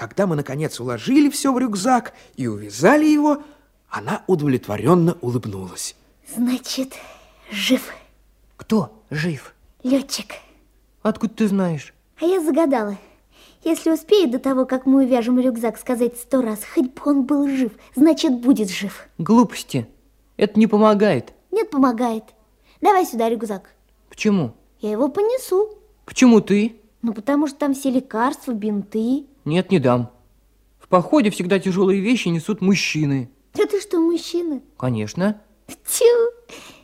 Когда мы, наконец, уложили все в рюкзак и увязали его, она удовлетворенно улыбнулась. Значит, жив. Кто жив? Летчик. Откуда ты знаешь? А я загадала. Если успеет до того, как мы увяжем рюкзак, сказать сто раз, хоть бы он был жив, значит, будет жив. Глупости. Это не помогает. Нет, помогает. Давай сюда рюкзак. Почему? Я его понесу. Почему ты? Ну, потому что там все лекарства, бинты. Нет, не дам. В походе всегда тяжелые вещи несут мужчины. Да ты что, мужчина? Конечно. Тю,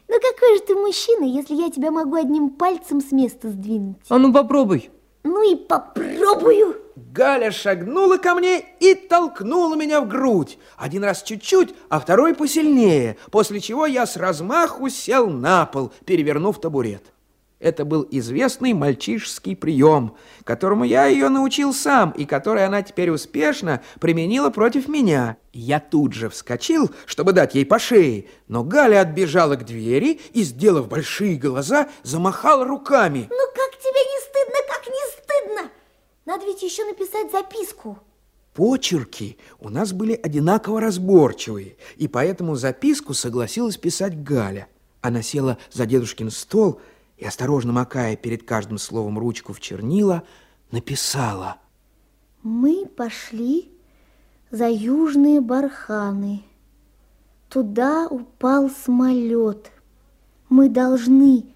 ну какой же ты мужчина, если я тебя могу одним пальцем с места сдвинуть? А ну попробуй. Ну и попробую. Галя шагнула ко мне и толкнула меня в грудь. Один раз чуть-чуть, а второй посильнее, после чего я с размаху сел на пол, перевернув табурет. Это был известный мальчишеский прием, которому я ее научил сам и который она теперь успешно применила против меня. Я тут же вскочил, чтобы дать ей по шее, но Галя отбежала к двери и, сделав большие глаза, замахала руками. Ну как тебе не стыдно, как не стыдно? Надо ведь еще написать записку. Почерки у нас были одинаково разборчивые, и поэтому записку согласилась писать Галя. Она села за дедушкин стол и, осторожно макая перед каждым словом ручку в чернила, написала. Мы пошли за южные барханы. Туда упал самолет. Мы должны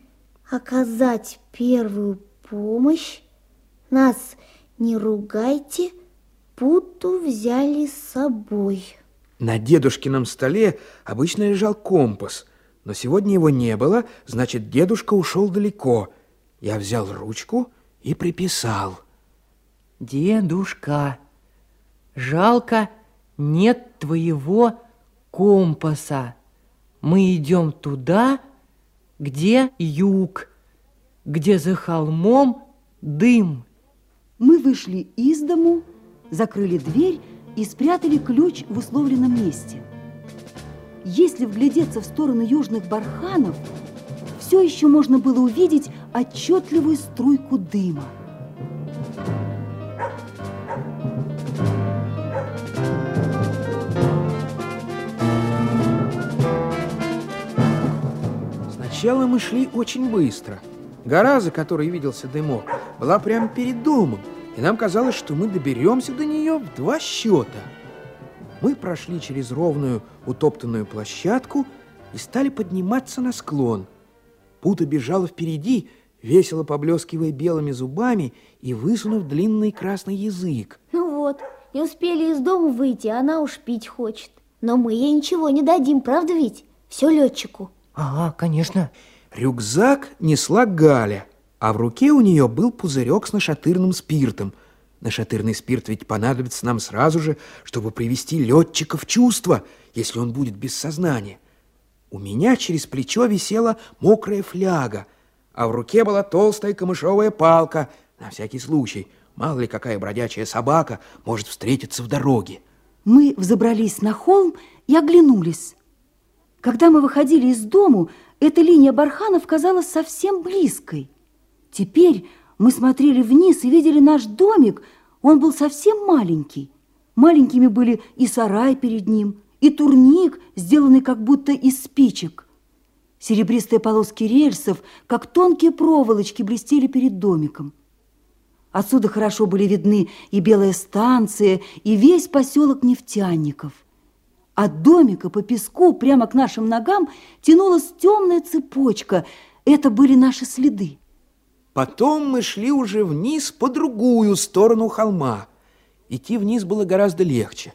оказать первую помощь. Нас не ругайте, путу взяли с собой. На дедушкином столе обычно лежал компас, но сегодня его не было, значит, дедушка ушел далеко. Я взял ручку и приписал. Дедушка, жалко, нет твоего компаса. Мы идем туда, где юг, где за холмом дым. Мы вышли из дому, закрыли дверь и спрятали ключ в условленном месте. Если вглядеться в сторону южных барханов, все еще можно было увидеть отчетливую струйку дыма. Сначала мы шли очень быстро. Гора, за которой виделся дымок, была прямо перед домом, и нам казалось, что мы доберемся до нее в два счета. Мы прошли через ровную утоптанную площадку и стали подниматься на склон. Пута бежала впереди, весело поблескивая белыми зубами и высунув длинный красный язык. Ну вот, не успели из дома выйти, она уж пить хочет. Но мы ей ничего не дадим, правда ведь? Все летчику. Ага, конечно. Рюкзак несла Галя, а в руке у нее был пузырек с нашатырным спиртом. Нашатырный спирт ведь понадобится нам сразу же, чтобы привести летчика в чувство, если он будет без сознания. У меня через плечо висела мокрая фляга, а в руке была толстая камышовая палка, на всякий случай. Мало ли какая бродячая собака может встретиться в дороге. Мы взобрались на холм и оглянулись. Когда мы выходили из дому, эта линия барханов казалась совсем близкой. Теперь мы смотрели вниз и видели наш домик. Он был совсем маленький. Маленькими были и сарай перед ним, и турник, сделанный как будто из спичек. Серебристые полоски рельсов, как тонкие проволочки, блестели перед домиком. Отсюда хорошо были видны и белая станция, и весь поселок нефтяников – от домика по песку прямо к нашим ногам тянулась темная цепочка. Это были наши следы. Потом мы шли уже вниз по другую сторону холма. Идти вниз было гораздо легче.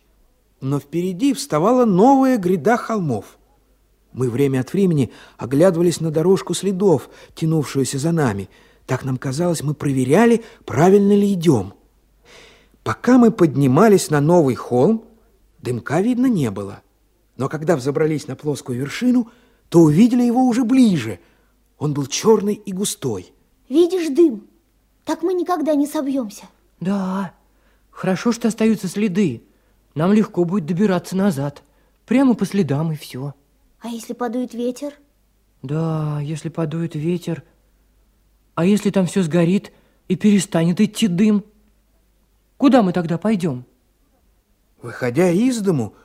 Но впереди вставала новая гряда холмов. Мы время от времени оглядывались на дорожку следов, тянувшуюся за нами. Так нам казалось, мы проверяли, правильно ли идем. Пока мы поднимались на новый холм, Дымка видно не было. Но когда взобрались на плоскую вершину, то увидели его уже ближе. Он был черный и густой. Видишь дым? Так мы никогда не собьемся. Да, хорошо, что остаются следы. Нам легко будет добираться назад. Прямо по следам и все. А если подует ветер? Да, если подует ветер. А если там все сгорит и перестанет идти дым? Куда мы тогда пойдем? Выходя из дому,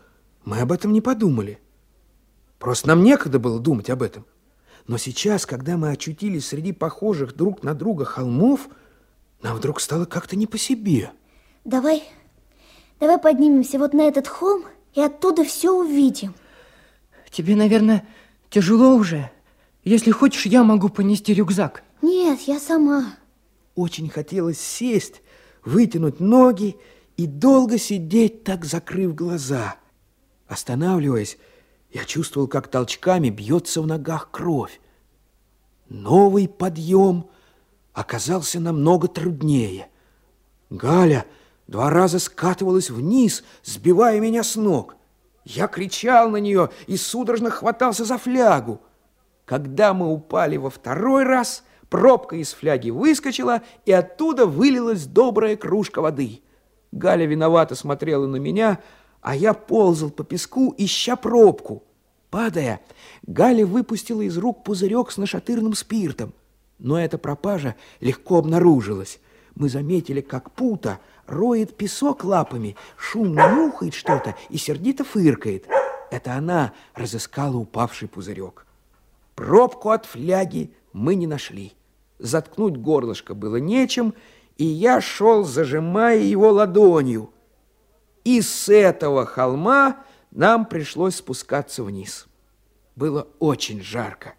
мы об этом не подумали. Просто нам некогда было думать об этом. Но сейчас, когда мы очутились среди похожих друг на друга холмов, нам вдруг стало как-то не по себе. Давай, давай поднимемся вот на этот холм и оттуда все увидим. Тебе, наверное, тяжело уже. Если хочешь, я могу понести рюкзак. Нет, я сама. Очень хотелось сесть, вытянуть ноги и долго сидеть, так закрыв глаза. Останавливаясь, я чувствовал, как толчками бьется в ногах кровь. Новый подъем оказался намного труднее. Галя два раза скатывалась вниз, сбивая меня с ног. Я кричал на нее и судорожно хватался за флягу. Когда мы упали во второй раз, пробка из фляги выскочила, и оттуда вылилась добрая кружка воды. Галя виновато смотрела на меня, а я ползал по песку, ища пробку. Падая, Галя выпустила из рук пузырек с нашатырным спиртом. Но эта пропажа легко обнаружилась. Мы заметили, как Пута роет песок лапами, шумно нюхает что-то и сердито фыркает. Это она разыскала упавший пузырек. Пробку от фляги мы не нашли. Заткнуть горлышко было нечем, и я шел, зажимая его ладонью. И с этого холма нам пришлось спускаться вниз. Было очень жарко,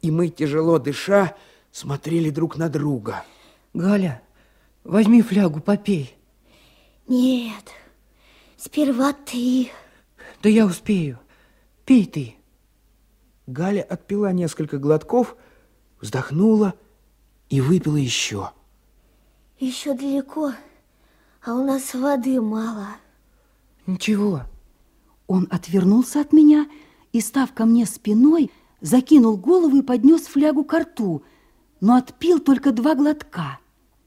и мы, тяжело дыша, смотрели друг на друга. Галя, возьми флягу, попей. Нет, сперва ты. Да я успею. Пей ты. Галя отпила несколько глотков, вздохнула и выпила еще. Еще далеко, а у нас воды мало. Ничего. Он отвернулся от меня и, став ко мне спиной, закинул голову и поднес флягу к рту, но отпил только два глотка.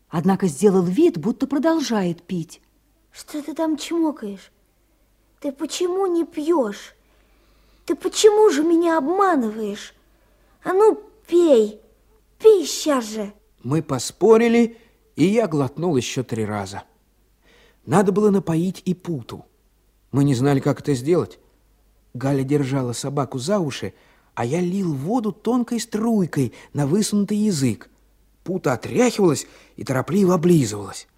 Однако сделал вид, будто продолжает пить. Что ты там чмокаешь? Ты почему не пьешь? Ты почему же меня обманываешь? А ну, пей, пей сейчас же. Мы поспорили, и я глотнул еще три раза. Надо было напоить и путу. Мы не знали, как это сделать. Галя держала собаку за уши, а я лил воду тонкой струйкой на высунутый язык. Пута отряхивалась и торопливо облизывалась.